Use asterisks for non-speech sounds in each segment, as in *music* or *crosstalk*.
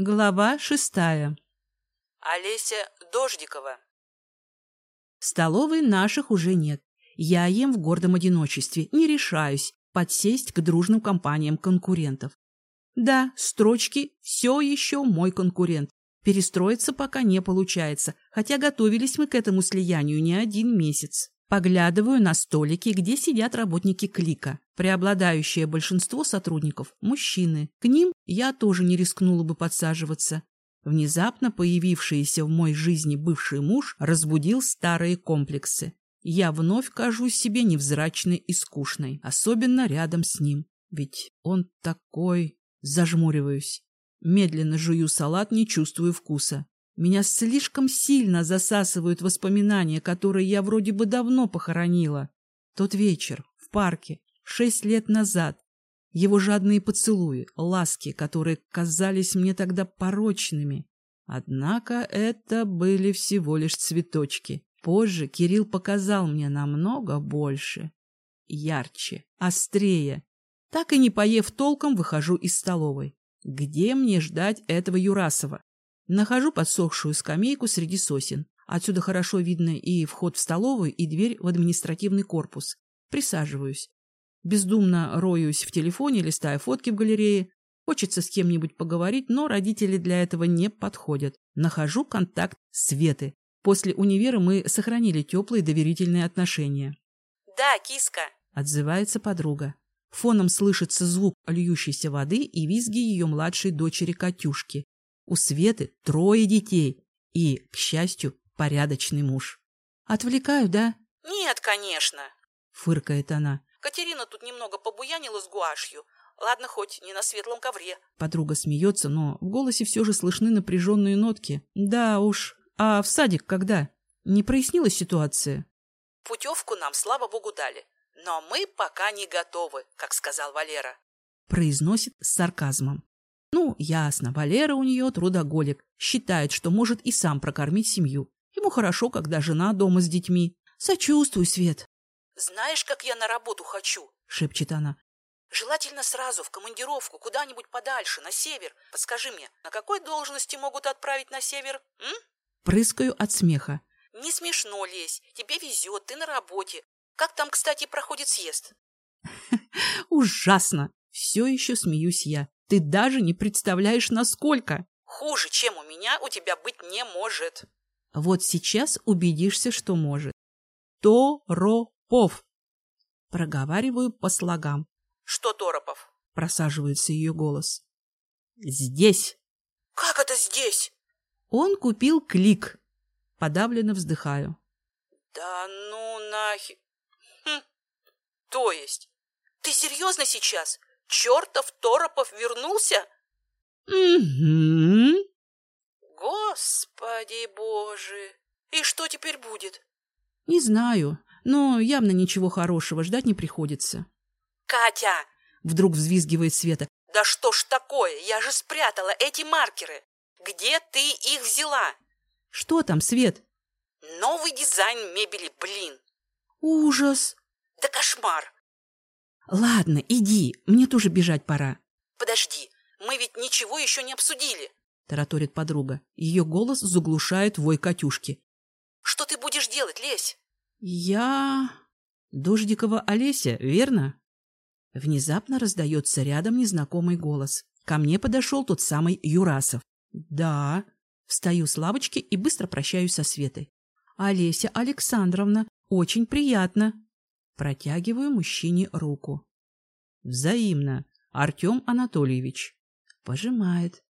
Глава шестая. Олеся Дождикова. Столовой наших уже нет. Я ем в гордом одиночестве, не решаюсь подсесть к дружным компаниям конкурентов. Да, строчки все еще мой конкурент. Перестроиться пока не получается, хотя готовились мы к этому слиянию не один месяц. Поглядываю на столики, где сидят работники клика. Преобладающее большинство сотрудников – мужчины. К ним я тоже не рискнула бы подсаживаться. Внезапно появившийся в моей жизни бывший муж разбудил старые комплексы. Я вновь кажусь себе невзрачной и скучной, особенно рядом с ним. Ведь он такой... Зажмуриваюсь. Медленно жую салат, не чувствую вкуса. Меня слишком сильно засасывают воспоминания, которые я вроде бы давно похоронила. Тот вечер, в парке, шесть лет назад. Его жадные поцелуи, ласки, которые казались мне тогда порочными. Однако это были всего лишь цветочки. Позже Кирилл показал мне намного больше. Ярче, острее. Так и не поев толком, выхожу из столовой. Где мне ждать этого Юрасова? Нахожу подсохшую скамейку среди сосен. Отсюда хорошо видно и вход в столовую, и дверь в административный корпус. Присаживаюсь. Бездумно роюсь в телефоне, листая фотки в галерее. Хочется с кем-нибудь поговорить, но родители для этого не подходят. Нахожу контакт Светы. После универа мы сохранили теплые доверительные отношения. «Да, киска!» — отзывается подруга. Фоном слышится звук льющейся воды и визги ее младшей дочери Катюшки. У Светы трое детей и, к счастью, порядочный муж. «Отвлекаю, да?» «Нет, конечно!» — фыркает она. Катерина тут немного побуянила с гуашью. Ладно, хоть не на светлом ковре. Подруга смеется, но в голосе все же слышны напряженные нотки. Да уж. А в садик когда? Не прояснилась ситуация? Путевку нам, слава богу, дали. Но мы пока не готовы, как сказал Валера. Произносит с сарказмом. Ну, ясно, Валера у нее трудоголик. Считает, что может и сам прокормить семью. Ему хорошо, когда жена дома с детьми. Сочувствуй, Свет. «Знаешь, как я на работу хочу?» — шепчет она. «Желательно сразу, в командировку, куда-нибудь подальше, на север. Подскажи мне, на какой должности могут отправить на север, м?» Прыскаю от смеха. «Не смешно, Лесь. Тебе везет, ты на работе. Как там, кстати, проходит съезд?» *laughs* «Ужасно!» Все еще смеюсь я. Ты даже не представляешь, насколько. Хуже, чем у меня, у тебя быть не может. Вот сейчас убедишься, что может. То-ро Пов. Проговариваю по слогам. Что Торопов? Просаживается ее голос. Здесь. Как это здесь? Он купил клик. Подавленно вздыхаю. Да ну нахи... Хм. То есть? Ты серьезно сейчас? Чертов Торопов вернулся? Угу. Господи боже! И что теперь будет? Не знаю но явно ничего хорошего ждать не приходится. «Катя!» — вдруг взвизгивает Света. «Да что ж такое? Я же спрятала эти маркеры! Где ты их взяла?» «Что там, Свет?» «Новый дизайн мебели, блин!» «Ужас!» «Да кошмар!» «Ладно, иди, мне тоже бежать пора». «Подожди, мы ведь ничего еще не обсудили!» — тараторит подруга. Ее голос заглушает вой Катюшки. «Что ты будешь делать, Лесь?» «Я...» «Дождикова Олеся, верно?» Внезапно раздается рядом незнакомый голос. Ко мне подошел тот самый Юрасов. «Да». Встаю с лавочки и быстро прощаюсь со Светой. «Олеся Александровна, очень приятно». Протягиваю мужчине руку. «Взаимно. Артем Анатольевич». Пожимает.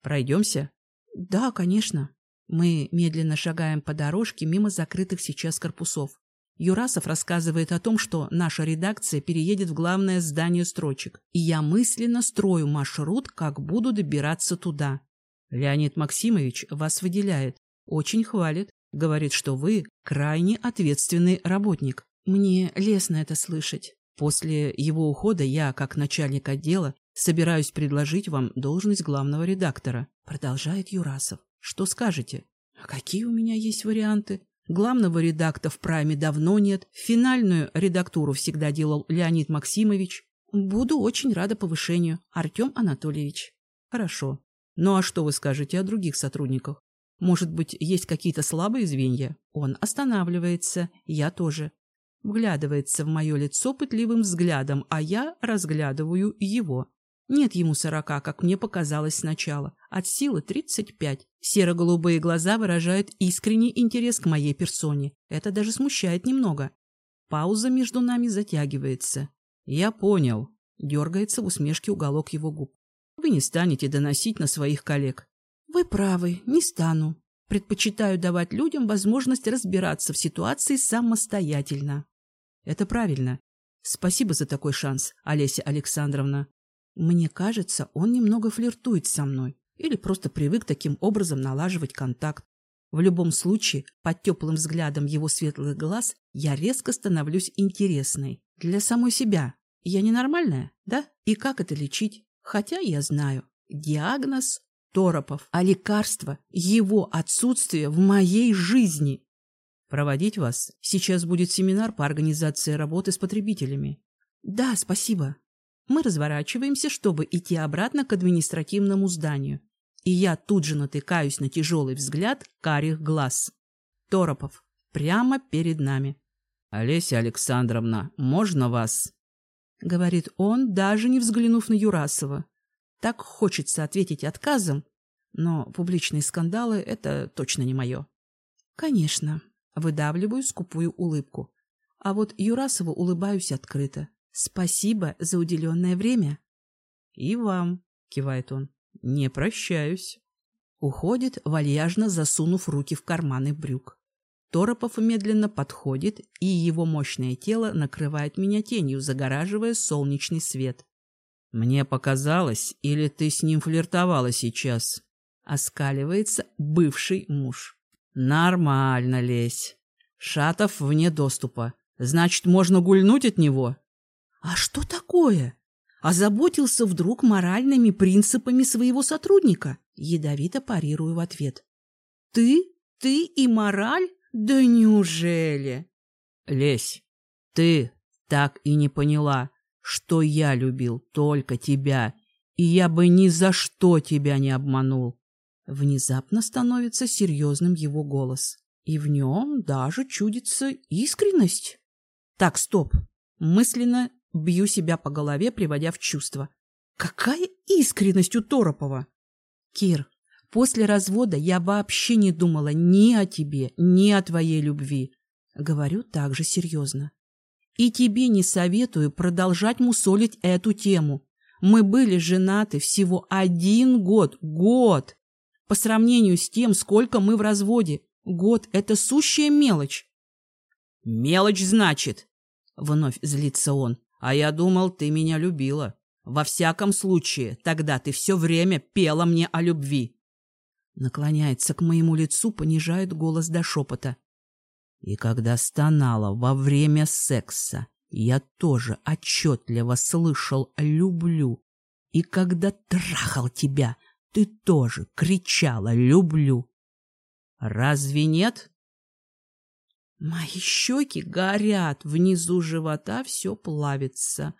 «Пройдемся?» «Да, конечно». Мы медленно шагаем по дорожке мимо закрытых сейчас корпусов. Юрасов рассказывает о том, что наша редакция переедет в главное здание строчек, и я мысленно строю маршрут, как буду добираться туда. Леонид Максимович вас выделяет, очень хвалит, говорит, что вы крайне ответственный работник. Мне лестно это слышать. После его ухода я, как начальник отдела, собираюсь предложить вам должность главного редактора, продолжает Юрасов. Что скажете? А какие у меня есть варианты? Главного редакта в прайме давно нет. Финальную редактуру всегда делал Леонид Максимович. Буду очень рада повышению. Артем Анатольевич. Хорошо. Ну а что вы скажете о других сотрудниках? Может быть, есть какие-то слабые звенья? Он останавливается, я тоже. Вглядывается в мое лицо пытливым взглядом, а я разглядываю его. Нет ему сорока, как мне показалось сначала. От силы тридцать пять. Серо-голубые глаза выражают искренний интерес к моей персоне. Это даже смущает немного. Пауза между нами затягивается. Я понял. Дергается в усмешке уголок его губ. Вы не станете доносить на своих коллег. Вы правы, не стану. Предпочитаю давать людям возможность разбираться в ситуации самостоятельно. Это правильно. Спасибо за такой шанс, Олеся Александровна. Мне кажется, он немного флиртует со мной или просто привык таким образом налаживать контакт. В любом случае, под теплым взглядом его светлых глаз я резко становлюсь интересной. Для самой себя. Я ненормальная, да? И как это лечить? Хотя я знаю. Диагноз Торопов, а лекарство – его отсутствие в моей жизни. Проводить вас? Сейчас будет семинар по организации работы с потребителями. Да, спасибо. Мы разворачиваемся, чтобы идти обратно к административному зданию. И я тут же натыкаюсь на тяжелый взгляд карих глаз. Торопов. Прямо перед нами. «Олеся Александровна, можно вас?» Говорит он, даже не взглянув на Юрасова. Так хочется ответить отказом, но публичные скандалы — это точно не мое. Конечно, выдавливаю скупую улыбку. А вот Юрасову улыбаюсь открыто. Спасибо за уделенное время. И вам, кивает он, не прощаюсь. Уходит, вальяжно засунув руки в карманы брюк. Торопов медленно подходит, и его мощное тело накрывает меня тенью, загораживая солнечный свет. «Мне показалось, или ты с ним флиртовала сейчас?» Оскаливается бывший муж. «Нормально, лезь. Шатов вне доступа. Значит, можно гульнуть от него?» А что такое? Озаботился вдруг моральными принципами своего сотрудника? Ядовито парирую в ответ. Ты? Ты и мораль? Да неужели? Лесь, ты так и не поняла, что я любил только тебя, и я бы ни за что тебя не обманул. Внезапно становится серьезным его голос, и в нем даже чудится искренность. Так, стоп. Мысленно Бью себя по голове, приводя в чувство. Какая искренность у Торопова! Кир, после развода я вообще не думала ни о тебе, ни о твоей любви. Говорю также серьезно. И тебе не советую продолжать мусолить эту тему. Мы были женаты всего один год. Год! По сравнению с тем, сколько мы в разводе. Год — это сущая мелочь. «Мелочь, значит!» — вновь злится он. А я думал, ты меня любила. Во всяком случае, тогда ты все время пела мне о любви. Наклоняется к моему лицу, понижает голос до шепота. И когда стонала во время секса, я тоже отчетливо слышал «люблю». И когда трахал тебя, ты тоже кричала «люблю». Разве нет? Мои щеки горят, внизу живота все плавится.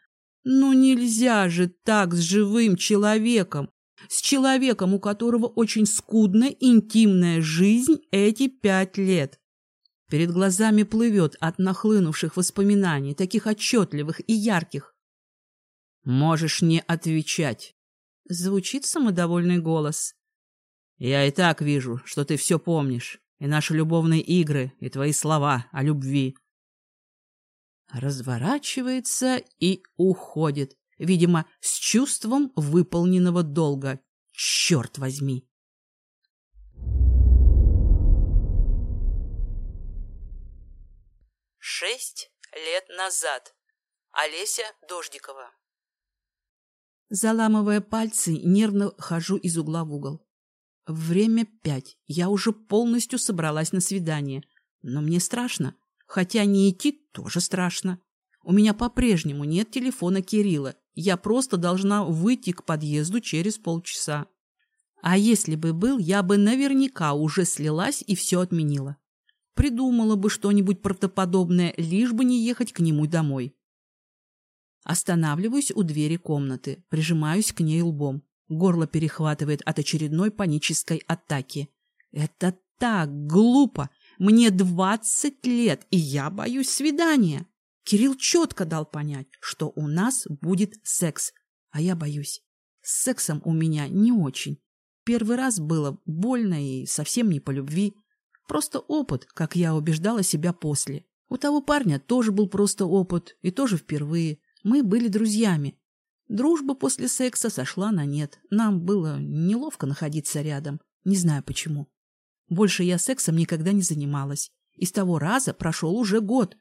Ну нельзя же так с живым человеком, с человеком, у которого очень скудная интимная жизнь эти пять лет. Перед глазами плывет от нахлынувших воспоминаний, таких отчетливых и ярких. «Можешь не отвечать», — звучит самодовольный голос. «Я и так вижу, что ты все помнишь и наши любовные игры, и твои слова о любви. Разворачивается и уходит, видимо, с чувством выполненного долга. Черт возьми! Шесть лет назад. Олеся Дождикова. Заламывая пальцы, нервно хожу из угла в угол. Время пять. Я уже полностью собралась на свидание. Но мне страшно. Хотя не идти тоже страшно. У меня по-прежнему нет телефона Кирилла. Я просто должна выйти к подъезду через полчаса. А если бы был, я бы наверняка уже слилась и все отменила. Придумала бы что-нибудь правдоподобное, лишь бы не ехать к нему домой. Останавливаюсь у двери комнаты, прижимаюсь к ней лбом. Горло перехватывает от очередной панической атаки. Это так глупо. Мне двадцать лет, и я боюсь свидания. Кирилл четко дал понять, что у нас будет секс, а я боюсь. С сексом у меня не очень. Первый раз было больно и совсем не по любви. Просто опыт, как я убеждала себя после. У того парня тоже был просто опыт, и тоже впервые. Мы были друзьями. Дружба после секса сошла на нет. Нам было неловко находиться рядом. Не знаю почему. Больше я сексом никогда не занималась. И с того раза прошел уже год.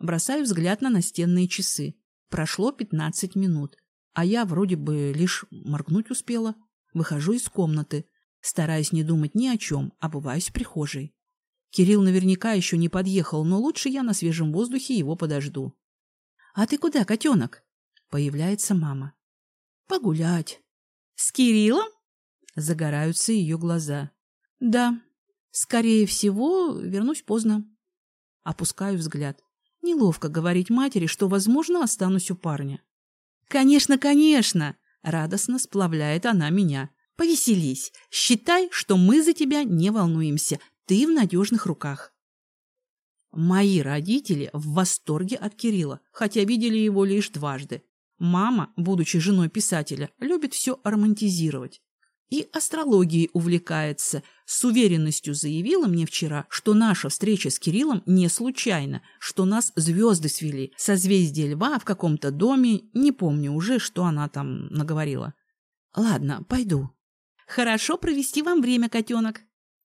Бросаю взгляд на настенные часы. Прошло пятнадцать минут. А я вроде бы лишь моргнуть успела. Выхожу из комнаты. Стараюсь не думать ни о чем, обуваюсь в прихожей. Кирилл наверняка еще не подъехал, но лучше я на свежем воздухе его подожду. — А ты куда, котенок? Появляется мама. — Погулять. — С Кириллом? Загораются ее глаза. — Да. Скорее всего, вернусь поздно. Опускаю взгляд. Неловко говорить матери, что, возможно, останусь у парня. «Конечно, конечно!» — радостно сплавляет она меня. «Повеселись. Считай, что мы за тебя не волнуемся. Ты в надежных руках». Мои родители в восторге от Кирилла, хотя видели его лишь дважды. Мама, будучи женой писателя, любит все романтизировать и астрологией увлекается. С уверенностью заявила мне вчера, что наша встреча с Кириллом не случайна, что нас звезды свели, созвездие льва в каком-то доме, не помню уже, что она там наговорила. Ладно, пойду. Хорошо провести вам время, котенок.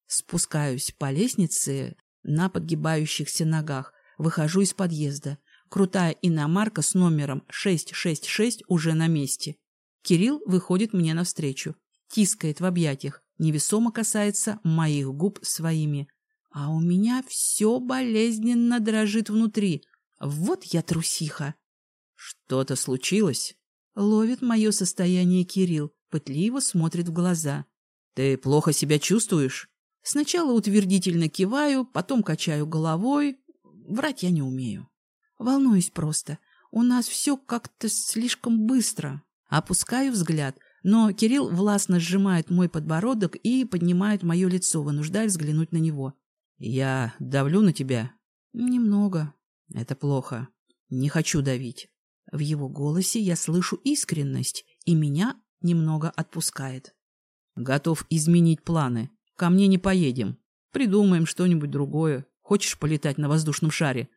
Спускаюсь по лестнице на подгибающихся ногах, выхожу из подъезда. Крутая иномарка с номером 666 уже на месте. Кирилл выходит мне навстречу тискает в объятиях, невесомо касается моих губ своими. А у меня все болезненно дрожит внутри. Вот я трусиха. Что-то случилось? Ловит мое состояние Кирилл, пытливо смотрит в глаза. Ты плохо себя чувствуешь? Сначала утвердительно киваю, потом качаю головой. Врать я не умею. Волнуюсь просто. У нас все как-то слишком быстро. Опускаю взгляд — но Кирилл властно сжимает мой подбородок и поднимает мое лицо, вынуждая взглянуть на него. «Я давлю на тебя?» «Немного». «Это плохо. Не хочу давить». В его голосе я слышу искренность, и меня немного отпускает. «Готов изменить планы. Ко мне не поедем. Придумаем что-нибудь другое. Хочешь полетать на воздушном шаре?»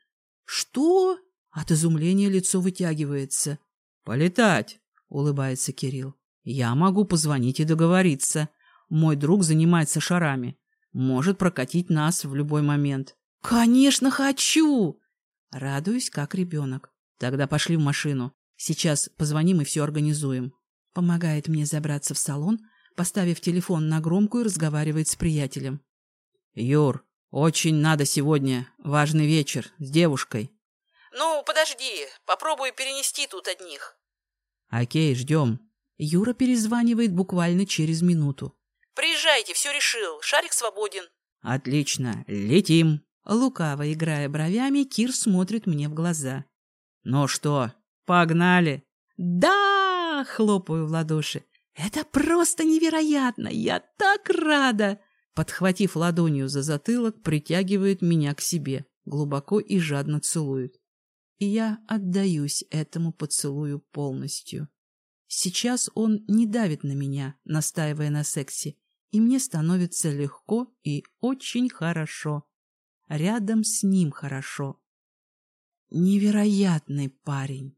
«Что?» От изумления лицо вытягивается. «Полетать!» — улыбается Кирилл. Я могу позвонить и договориться. Мой друг занимается шарами. Может прокатить нас в любой момент. Конечно, хочу! Радуюсь, как ребенок. Тогда пошли в машину. Сейчас позвоним и все организуем. Помогает мне забраться в салон, поставив телефон на громкую, разговаривает с приятелем. Юр, очень надо сегодня. Важный вечер. С девушкой. Ну, подожди. Попробую перенести тут одних. Окей, ждем. Юра перезванивает буквально через минуту. «Приезжайте, все решил. Шарик свободен». «Отлично. Летим». Лукаво играя бровями, Кир смотрит мне в глаза. «Ну что, погнали?» «Да!» — хлопаю в ладоши. «Это просто невероятно! Я так рада!» Подхватив ладонью за затылок, притягивает меня к себе, глубоко и жадно целует. И я отдаюсь этому поцелую полностью. Сейчас он не давит на меня, настаивая на сексе, и мне становится легко и очень хорошо. Рядом с ним хорошо. Невероятный парень.